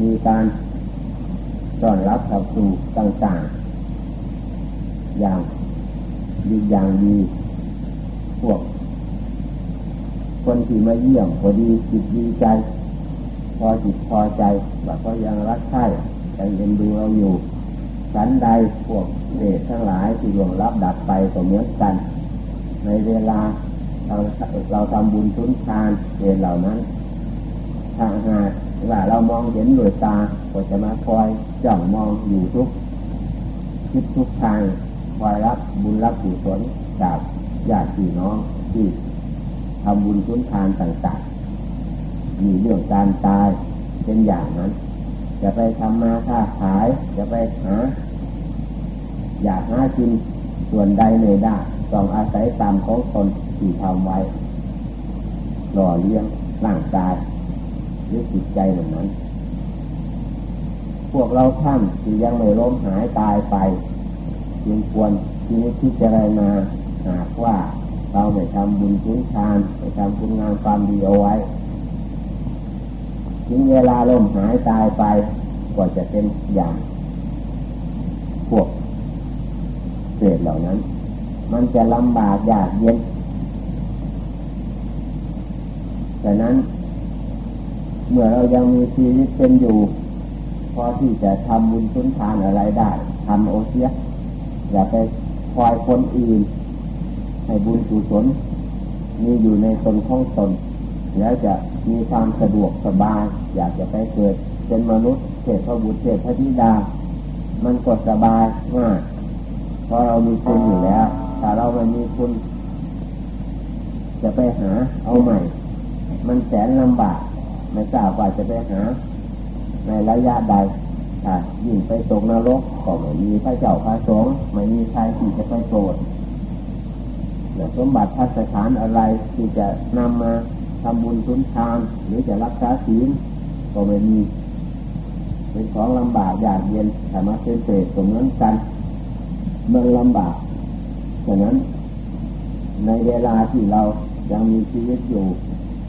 มีการต้อนรับเข้าสู่ต่างๆ อย่างดีอย่างดีพวก คนที่มาเยี่ยมพอดีจิตดีใจ พอจิตพอใจว่าเขายังรักใคร่ยังเย็นดูเราอยู่สันใดพวกเดชทั้งหลายที่รวงรับดับไปก็เหมือนกัน ในเวลาเราเราทำบุญทุนทานเดชเหล่านั้นทางหาก ว่าเรามองเห็นด้วยตาก็จะมาคอยจ้องมองอยู่ทุกทิศทุกทางคอยรับบุญรับกุศลจากญาติพี่น้องที่ทำบุญทุนทานต่างๆ มีเรื่องการตายเป็นอย่างนั้น จะไปทำมาค้าขาย จะไปหา อยากหากินส่วนใดในได้ต้องอาศัยตามของตนที่ทำไว้หล่อเลี้ยงร่างกาย หรือจิตใจเหมือนนั้น พวกเราท่านที่ยังไม่ล้มหายตายไปจึงควรที่นี้ที่จะรายมาหากว่าเราไม่ทำบุญทุนทานไม่ทำคุณงามความดีเอาไว้ถึงเวลาล้มหายตายไปก็จะเป็นอย่าง พวกเศษเหล่านั้น มันจะลำบากยากเย็นแต่นั้น เมื่อเรายังมีชีวิตเป็นอยู่พอที่จะทำบุญทุนทานอะไรได้ทำโอเสียอย่าไปคอยคนอื่น ให้บุญกุศลมีอยู่ในตนของตนแล้วจะมีความสะดวกสบาย อยากจะไปเกิดเป็นมนุษย์เทพบุตรเทพธิดา มันก็สบายมากเพราะเรามีคุณอยู่แล้วถ้าเราไม่มีคุณ จะไปหาเอาใหม่ มันแสนลำบาก ไม่ทราบว่าจะไปหา ในระยะใดถ้ายิ่งไปตกนรกก็ไม่มีพระเจ้าพระสงฆ์ไม่มีใครที่จะไปโปรดสมบัติพัสถานอะไรที่จะนำมาทำบุญทุนทาน หรือจะรักษาศีลก็ไม่มี เป็นของลำบากยากเย็นแต่มาเป็นเศษสมนั้นกันมันลำบากฉะนั้นในเวลาที่เรายังมีชีวิตอยู่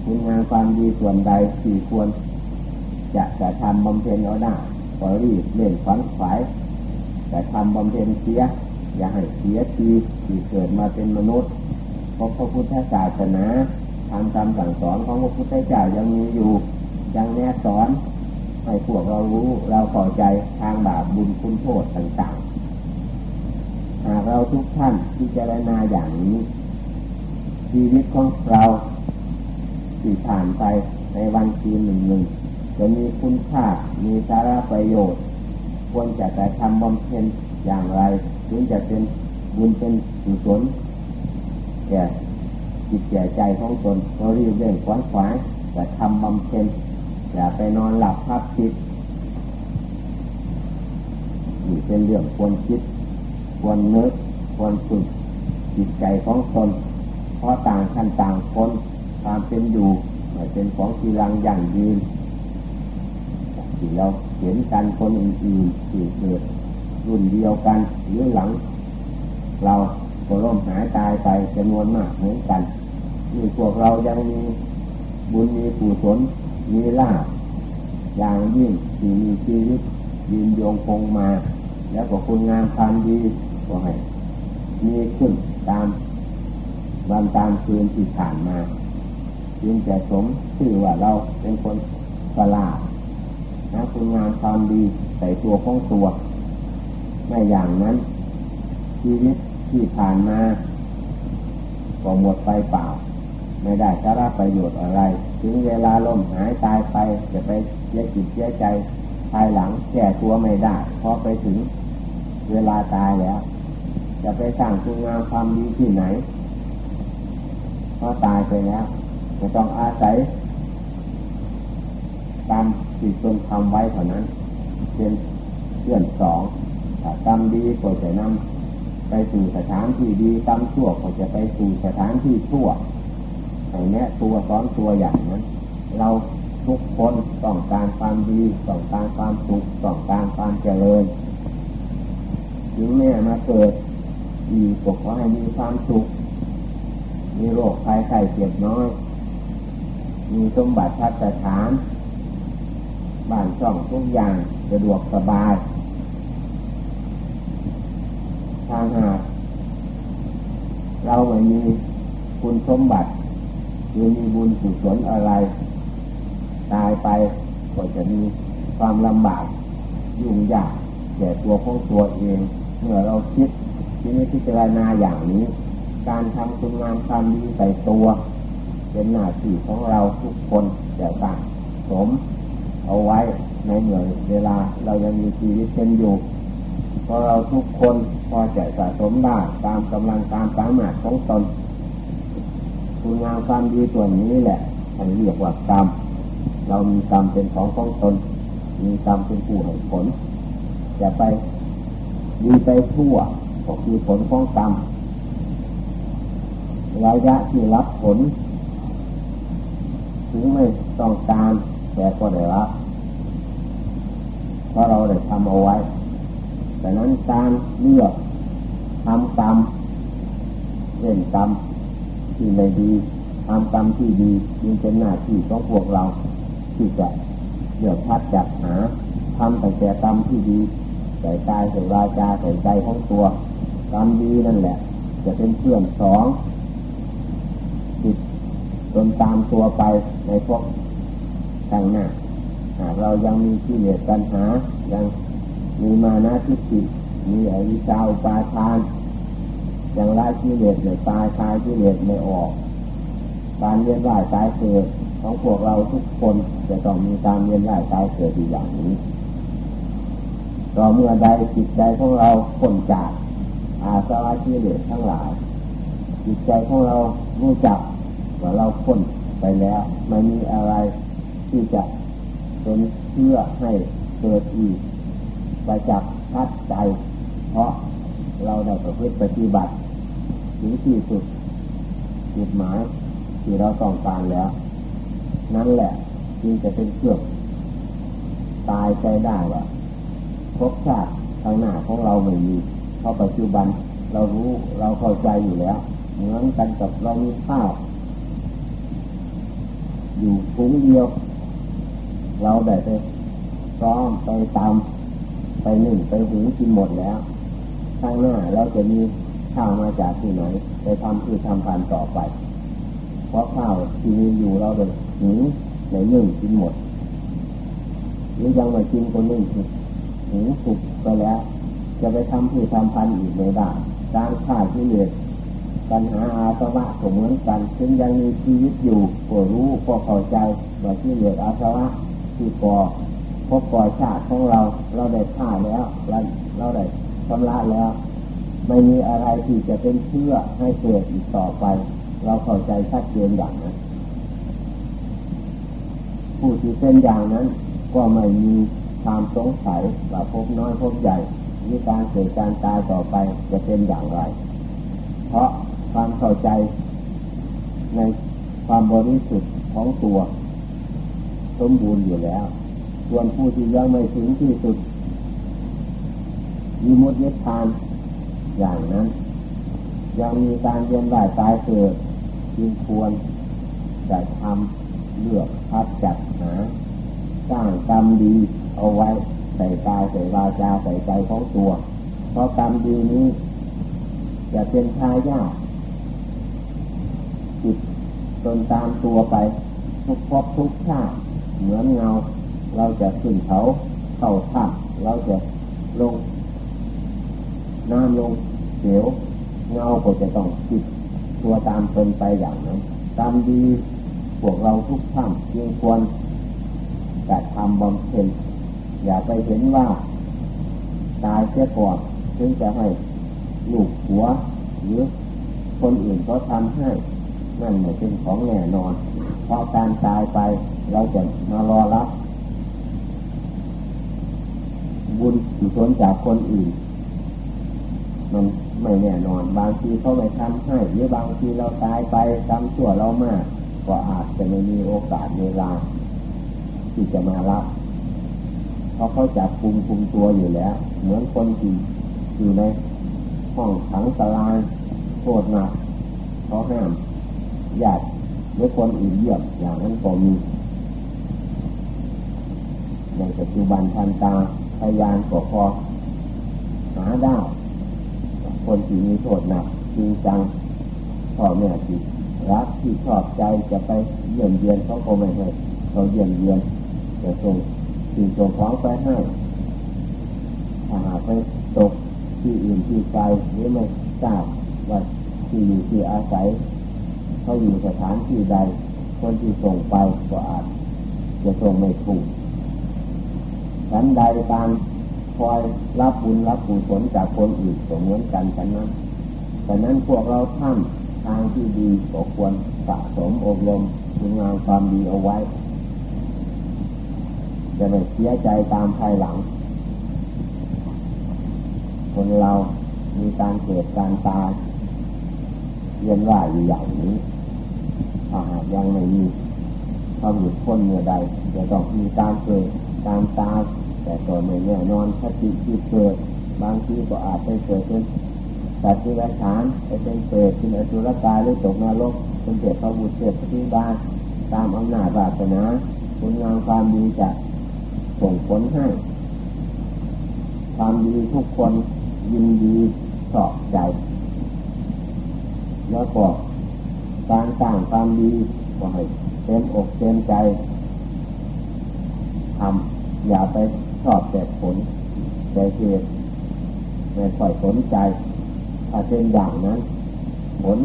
คุณงานความดีส่วนใดที่ควร จะจะทำบำเพ็ญเอาได้ก็รีบเล่นขวัญขวายแต่ทำบำเพ็ญเสีย อย่าให้เสียทีที่เกิดมาเป็นมนุษย์เพราะพระพุทธศาสนาทางคำสั่งสอนของพระพุทธเจ้ายังมีอยู่ ยังแนสอนให้พวกเรารู้เราเข้าใจทางบาปบุญคุณโทษต่างๆ หากเราทุกท่านที่จะได้นาอย่างนี้ชีวิตของเรา ที่ผ่านไปในวันคืนหนึ่งหนึ่งจะมีคุณค่ามีสาระประโยชน์ ควรจะแต่ทำบำเพ็ญอย่างไร ถึงจะเป็นบุญเป็นกุศลแก่จิตแก่ใจของตนเรารีบเร่งขวนขวายแต่ทำบำเพ็ญอย่าไปนอนหลับพับจิตนี่เป็นเรื่องควรคิด ควรนึกควรฝึกจิตใจของตนเพราะต่างขั้นต่างคน ความเป็นอยู่เป็นของทีรังอย่างยืนที่เราเห็นกันคนอื่นๆที่เกิดรุ่นเดียวกันหรือหลัง เราก็ร่มหายตายไปจำนวนมากเหมือนกันนี่พวกเรายังมีบุญมีกุศลมีลาภอย่างยิ่งที่มีชีวิตยืนยงคงมา แล้วก็คุณงามความดีก็ให้มีขึ้นตามวันตามคืนที่ผ่านมา จึงจะสมชื่อว่าเราเป็นคนประหลาดนะคุณงามความดีใส่ตัวของตัวไม่อย่างนั้น ชีวิตที่ผ่านมาก็หมดไปเปล่า ไม่ได้สาระประโยชน์อะไร ถึงเวลาล่มหายตายไปจะไปเสียจิตเสียใจภายหลังแก้ตัวไม่ได้พอไปถึงเวลาตายแล้ว จะไปสร้างคุณงามความดีที่ไหนพอตายไปแล้ว จะต้องอาศัยตามที่ตนทำไว้เท่านั้น เป็นเพื่อนสองถ้ากรรมดีก็จะนำไปสู่สถานที่ดีกรรมชั่วก็จะไปสู่สถานที่ชั่วอย่างนี้ยตัวซ้อนตัวอย่างนั้น เราทุกคนต้องการความดีต้องการความสุขต้องการความเจริญถึงแม่มาเกิดอีกก็ขอให้มีความสุขมีโรคภัยไข้เจ็บน้อย มีสมบัติพัฒฐานบ้านช่องทุกอย่างสะดวกสบาย ทางหากเราไม่มีคุณสมบัติหรือมีบุญสุศลอะไร ตายไปก็จะมีความลำบากยุ่งยากแก่ตัวของตัวเอง เมื่อเราคิดที่นี้พิจารณาอย่างนี้ การทำคุณงามความดีใส่ตัว เป็นหน้าที่ของเราทุกคนจะตั้งสม เอาไว้ในเมื่อเวลาเรายังมีชีวิตเป็นอยู่เพราะเราทุกคนพอจะสะสมได้ตามกำลังตามสามารถของตนคุณงามความดีส่วนนี้แหละท่านเรียกว่ากรรมเรามีกรรมเป็นของของตน มีกรรมเป็นผู้ให้ผล จะไปดีไปทั่วก็คือผลของกรรมระยะที่รับผล ถึงไม่ต้องการแต่ก็ได้รับเพราะเราได้ทำเอาไว้แต่นั้นการเลือกทำกรรมเล่นกรรมที่ไม่ดีทำกรรมที่ดีจึงเป็นหน้าที่ของพวกเรา ที่จะเลือกพัดจัดหาทำแต่แต่กรรมที่ดีใส่กายใส่วาจาใส่ใจของตัวกรรมดีนั่นแหละ จะเป็นเพื่อนสอง จนตามตัวไปในพวกต่างหน้าหากเรายังมีที่เหลือปัญหา ยังมีมานะทิฏฐิมีอวิชชาอุปาทานยังละกิเหลสไม่ตายคลายกิเหลสไม่ออก การเวียนว่ายตายเกิดของพวกเราทุกคนจะต้องมีการเวียนว่ายตายเกิดอยู่อย่างนี้ต่อเมื่อใดจิตใจของเราพ้นจากอาสวะกิเหลสทั้งหลายจิตใจของเรารู้จัก ว่าเราพ้นไปแล้วไม่มีอะไรที่จะเป็นเชื่อให้เกิดอีกไปจับทัดใจ เพราะเราได้ประพฤติปฏิบัติถึงที่สุดจุดหมายที่เราต้องการแล้ว นั่นแหละจึงจะเป็นเครื่องตายใจได้ว่าพบชาติทางหน้าของเราไม่มีเพราะปัจจุบันเรารู้เราเข้าใจอยู่แล้ว เหมือนกันกับเรามีข้าว อยู่ถุงเดียว เราได้ไปซ้อมไปตามไปหนึ่งไปหุงกินหมดแล้วข้างหน้าเราจะมีข้าวมาจากที่ไหนไปทำคือทำพันต่อไป เพราะข้าวที่มีอยู่เราเดินหุงในหนึ่งกินหมดหรือยังมากินคนหนึ่งหุงสุกไปแล้ว จะไปทำคือทำพันอีกไม่ได้การฆ่าที่เหลือ ปัญหาอาสวะก็เหมือนกันจึงยังมีชีวิตอยู่ก็รู้ก็เข้าใจว่าที่เหลืออาสวะที่ก่อพบปล่อชาติของเราเราได้ฆ่าแล้วเราเราได้ชำระแล้ว ไม่มีอะไรที่จะเป็นเชื่อให้เกิดอีกต่อไป เราเข้าใจชัดเจนอย่างนั้นผู้ที่เป็นอย่างนั้น ก็ไม่มีความสงสัยว่าพบน้อยพบใหญ่มีการเกิดการตายต่อไปจะเป็นอย่างไร เพราะ ความเข้าใจ ในความบริสุทธิ์ของตัว สมบูรณ์อยู่แล้ว ส่วนผู้ที่ยังไม่ถึงที่สุดมีมุดนิพพานอย่างนั้น ยังมีการเรียนได้ตายเกิดจึงควรจะทำเลือกพัดจัดหาสร้างกรรมดีเอาไว้ใส่กายใส่วาจาใส่ใจของตัว เพราะกรรมดีนี้จะเป็นทายาท จิตจนตามตัวไป ทุกภพทุกชาติเหมือนเงา เราจะขึ้นเขาเข้าถ้ำเราจะลงน้ำลงเสียวเงาก็จะต้องติดตัวตามเป็นไปอย่างนั้นตามดีพวกเราทุกท่านจึงควรจะทำบำเพ็ญอย่าไปเห็นว่า ตายเสียก่อนถึงจะให้ลูกหัวหรือคนอื่นเขาทำให้ นั่นไม่เป็นของแน่นอน เพราะการตายไปเราจะมารอรับ บุญกุศลจากคนอื่น มันไม่แน่นอน บางทีเขาไม่ทำให้หรือบางทีเราตายไปทำชั่วเรามากก็อาจจะไม่มีโอกาสเวลาที่จะมารับ เพราะเขาจับคุมคุมตัวอยู่แล้ว เหมือนคนที่อยู่ในห้องขังตารางโทษหนักเขาห้าม ญาติหรือคนอื่นเยี่ยมอย่างนั้นก็มีในปัจจุบันทันตาพยานก็พอหาได้คนที่มีโทษหนักจริงจังพ่อแม่ที่รักที่ชอบใจจะไปเยี่ยมเยียนเขาก็ไม่ให้เขาเยี่ยมเยียนจะส่งสิ่งส่งของไปให้ถ้าหากไปตกที่อื่นที่ไกลหรือไม่ทราบว่าที่อยู่ที่อาศัย เขาอยู่สถานที่ใด คนที่ส่งไปก็อาจ จะส่งไม่ถูกฉันใดการคอยรับบุญรับกุศลจากคนอื่นก็เหมือนกันฉะนั้นฉะนั้นพวกเราท่านทางที่ดีก็ควรสะสมอบรมคุณงามความดีเอาไว้ จะไม่เสียใจตามภายหลัง คนเรามีการเกิดการตายเรียนว่าอยู่อย่างนี้ ถ้าหากยังไม่มีความหยุดพ้นเมื่อใดจะต้องมีการเกิดการตายแต่ตัวไม่แน่นอนถ้าจิที่เกิดบางทีก็อาจไปเกิดเป็นสัตว์ที่รัฐานไปเป็นเปรตเป็นอสุรกายหรือตกนรกเป็นเปรตพระบุตรเทพพระธิดาตามอำนาจวาสนาคุณงามความดีจะส่งผลให้ ความดีทุกคนยินดีชอบใจ แล้วก็ การสร้างความดีก็ให้เต็มอกเต็มใจทำอย่าไปชอบแต่ผลแต่เหตุไม่ค่อยสนใจถ้าเป็นอย่างนั้น ผล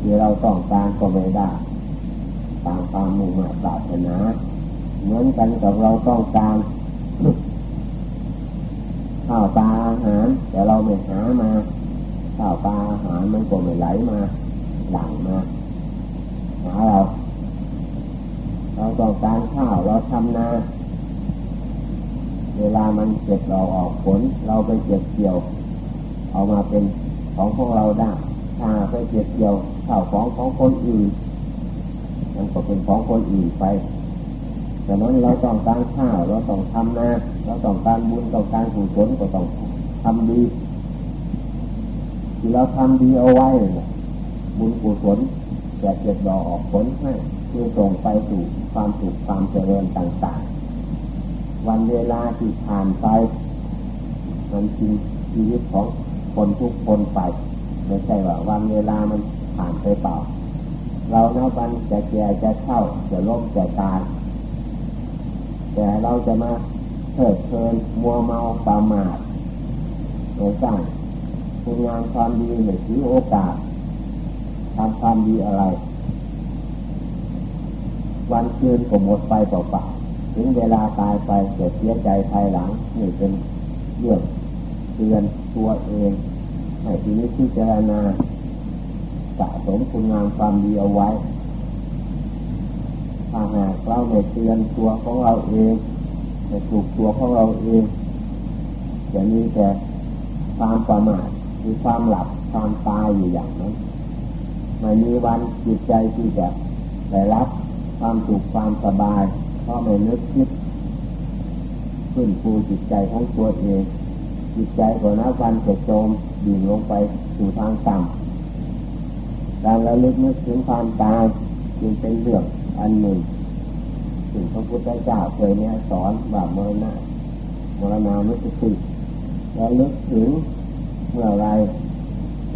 ที่เราต้องการก็ไม่ได้ตามความมุ่งมั่นปรารถนาเหมือนกันกับเราต้องการข้าวปลาอาหาร แต่เราไม่หามาข้าวปลาอาหารมันก็ไม่ไหลมาหลั่งมา หาเราเราต้องการข้าวเราทำนาเวลามันเก็บเราออกผล เราไปเก็บเกี่ยว เอามาเป็นของของเราได้ถ้าไปเก็บเกี่ยวข้าวของของคนอื่นมันก็เป็นของคนอื่นไปดังนั้นเราต้องการข้าวเราต้องทำนาเราต้องการบุญต้องการกุศลก็ต้องทำดีที่เราทำดีเอาไว้เนี่ยบุญกุศล จะเก็บดอกออกผลให้เพื่อส่งไปสู่ความสุขความเจริญต่างๆ วันเวลาที่ผ่านไป มันจริงชีวิตของคนทุกคนไปไม่ใช่ว่าวันเวลามันผ่านไปเปล่า เราเนาวันจะแก่จะเข้าจะล้มจะตายแต่เราจะมาเถิดเพลินมัวเมาประมาทในสร้างคุณงามความดีในถือโอกาสำความดีอะไร วันคืนก็หมดไปเปล่าๆถึงเวลาตายไปเกิดเสียใจภายหลังนี่เป็นเรื่องเตือนตัวเองให้ทีนี้พิจารณาสะสมคุณงามความดีเอาไว้ถ้าหากเราไม่เตือนตัวของเราเองไม่ปลูกตัวของเราเองจะมีแต่ความประมาทมีความหลับความตายอยู่อย่างนั้น ไม่มีวันจิตใจที่จะได้รับความสุขความสบายเพราะไม่นึกคิดขึ้นฟูจิตใจของตัวเอง จิตใจของนักวันจะจมดิ่งลงไปสู่ทางต่ำการระลึกนึกถึงความตายจึงเป็นเรื่องอันหนึ่งถึงพระพุทธเจ้าเคยเนี่ยสอนว่ามรณะมรณานุสติระลึกถึงเมื่อไร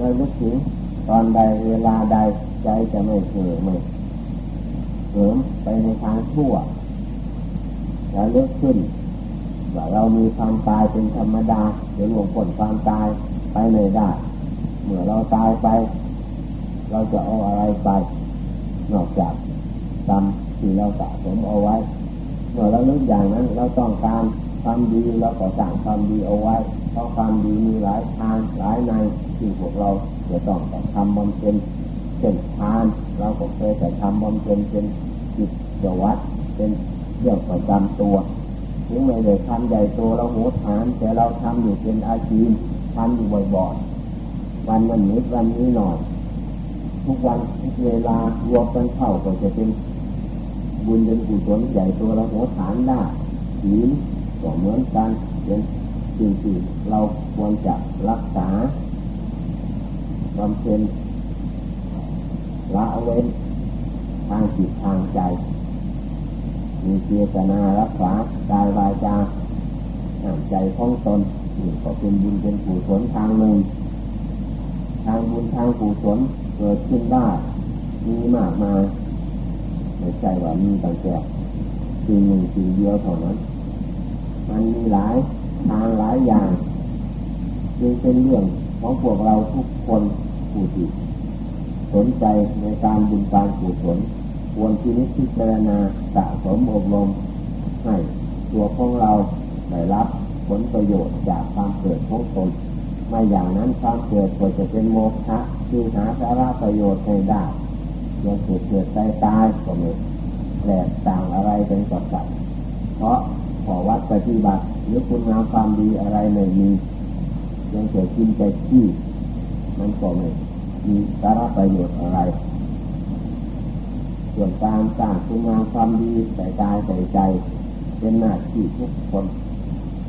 ระลึกถึง ตอนใดเวลาใดใจจะไม่เสื่อมไม่เสริมไปในทางชั่วระลึกขึ้นว่าเรามีความตายเป็นธรรมดาเดี๋ยวหลวงผลความตายไปไหนได้ เมื่อเราตายไป เราจะเอาอะไรไป นอกจากกรรมที่เราสะสมเอาไว้ เมื่อเราลึกอย่างนั้น เราต้องการความดีเราก็สั่งความดีเอาไว้ เพราะความดีมีหลายทางหลายในที่พวกเรา จะต้องแต่ทำบำเพ็ญเช่นทาน เราก็เคยแต่ทำบำเพ็ญเป็นจิตวัดเป็นเรื่องประจำตัวถึงไม่ได้ทำใหญ่โตเราโหฐานแต่เราทำอยู่เป็นอาชีพทำอยู่บ่อยๆวันนั้นนิดวันนี้หน่อยทุกวันทุกเวลารวมกันเข้าก็จะเป็นบุญเป็นกุศลใหญ่ตัวเราโหฐานได้ศีลก็เหมือนกันเป็นสิ่งที่เราควรจะรักษา บำเพ็ญละเว้นทางจิตทางใจ มีเจตนารักษากายวาจาใจของตนนี่ก็เป็นบุญเป็นกุศลทางหนึ่ง ทางบุญทางกุศลเกิดขึ้นได้มีมากมายไม่ใช่ว่ามีตั้งแต่สิ่งหนึ่งสิ่งเดียวเท่านั้น มันมีหลายทางหลายอย่างจึงเป็นเรื่อง ของพวกเราทุกคนผู้ที่สนใจในการบุญการกุศลควรที่นิพิจารณาสะสมอบรมให้ตัวของเราได้รับผลประโยชน์จากความเกิดของตนไม่อย่างนั้นความเกิดก็จะเป็นโมฆะคือหาสาระประโยชน์ไม่ได้ยังเกิดเกิดตายตายก็ไม่แหลกต่างอะไรเป็นกับสัตว์เพราะขอวัดปฏิบัติหรือคุณงามความดีอะไรไม่มี ยังเกิดกินใจที่มันก็ไม่มีสาระประโยชน์อะไร ส่วนการสร้างคุณงามความดีใส่กายใส่ใจ เป็นหน้าที่ทุกคน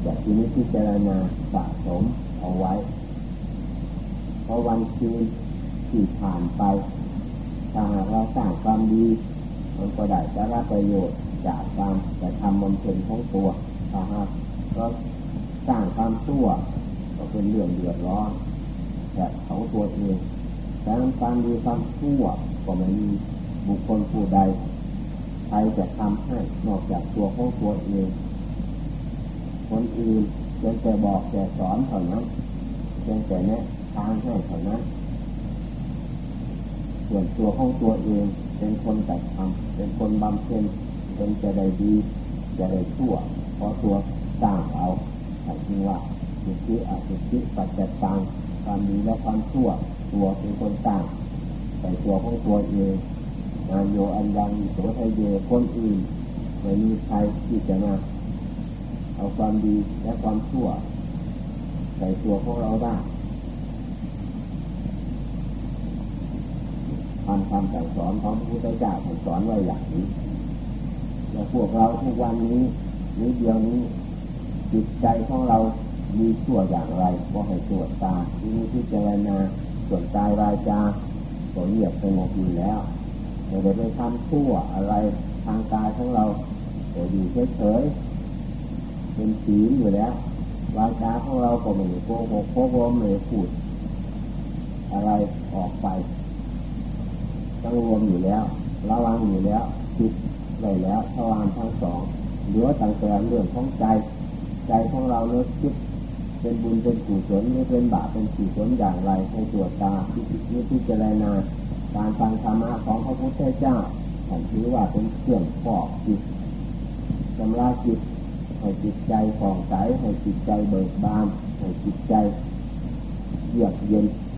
จะที่นี้พิจารณาสะสมเอาไว้พอวันคืนที่ผ่านไปถ้าหากเราสร้างความดีมันก็ได้สาระประโยชน์จากการแต่ทำบำเพ็ญของตัวถ้าหากเราสร้างความชั่ว ก็เป็นเรื่องเดือดร้อนแต่ของตัวเองแต่การดีความชั่วก็ไม่มีบุคคลผู้ใดใครจะทำให้นอกจากตัวของตัวเองคนอื่นเพียงแต่บอกแต่สอนเท่านั้นเพียงแต่แนะทางให้เท่านั้นส่วนตัวของตัวเองเป็นคนจัดทำเป็นคนบำเพ็ญเป็นจะได้ดีจะได้ชั่วเพราะตัวสร้างเอาแต่จริงว่า สุทธิอสุทธิปัจจัตตังความดีและความชั่วตัวเป็นคนสร้างแต่ตัวของตัวเองนายโยอันยังโสไทยเยคนอื่นไม่มีใครที่จะมาเอาความดีและความชั่วใส่ตัวของเราได้ทำคำสั่งสอนของพระพุทธเจ้าสอนไว้อย่างนี้และพวกเราทุกวันนี้นี้เดียวนี้จิตใจของเรา มีชั่วอย่างไรก็ให้ตรวจตาที่นี้ที่เจรณาส่วนกายวาจาก็เงียบสงบอยู่แล้วไม่ได้ไปทำชั่วอะไรทางกายของเราแต่อยู่เฉยๆเป็นศีลอยู่แล้ววาจาของเราก็ไม่โกหกโกหกไม่พูด อะไรออกไปตั้งรวมอยู่แล้วระวังอยู่แล้วจิตได้แล้วทวารทั้งสองเหลือต่างแต่เรื่องของใจ ใจของเราเลือกคิด เป็นบุญเป็นกุศลหรือเป็นบาปเป็นกุศลอย่างไรให้ตรวจตาที่ที่พิจารณาการฟังธรรมะของพระพุทธเจ้าผมถือว่าเป็นเครื่องฟอกจิตชำระจิตให้จิตใจผ่องใสให้จิตใจเบิกบานให้จิตใจเยือกเย็น